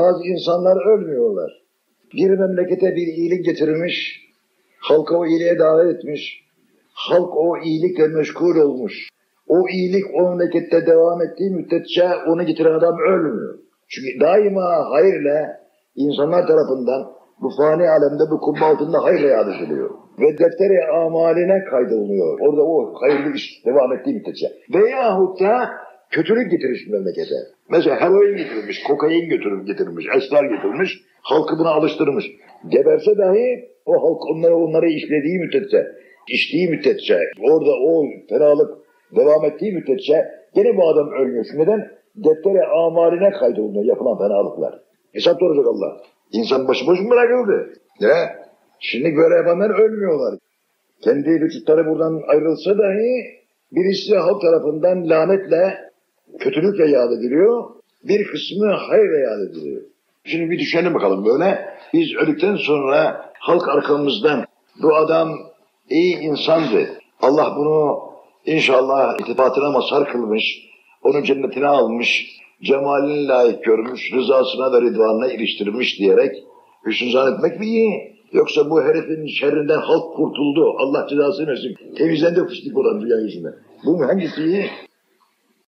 bazı insanlar ölmüyorlar. Bir memlekete bir iyilik getirmiş, halka o iyiliğe davet etmiş, halk o iyilikle meşgul olmuş. O iyilik o memlekette devam ettiği müddetçe onu getiren adam ölmüyor. Çünkü daima hayırla insanlar tarafından bu fani alemde bu kubbe altında hayırla yad. Ve defteri amaline kaydolunuyor. Orada o hayırlı iş devam ettiği müddetçe. Veyahut da kötülük getirmiş memlekete. Mesela heroin getirmiş, kokain götürüp getirmiş, esrar getirmiş, halkı buna alıştırmış. Geberse dahi o halk onları onları işlediği müddetçe, içtiği müddetçe, orada o fenalık devam ettiği müddetçe gene bu adam ölmüyor. Neden? Deftere amaline kaydolunuyor yapılan fenalıklar. Hesap soracak Allah. İnsan başı boş mu bırakıldı? Ne? Şimdi böyle ölmüyorlar. Kendi vücutları buradan ayrılsa dahi birisi halk tarafından lanetle, kötülükle yad ediliyor. Bir kısmı hayırla yad ediliyor. Şimdi bir düşünelim bakalım böyle. Biz öldükten sonra halk arkamızdan bu adam iyi insandı. Allah bunu inşallah itibatına mazhar kılmış, onun cennetine almış, cemalini layık görmüş, rızasına ve ridvanına iliştirmiş diyerek hüsnü zannetmek mi iyi? Yoksa bu herifin şerrinden halk kurtuldu, Allah cezasını versin, temizlendi fıstık olan dünya yüzünden. Bu mu hangisi iyi?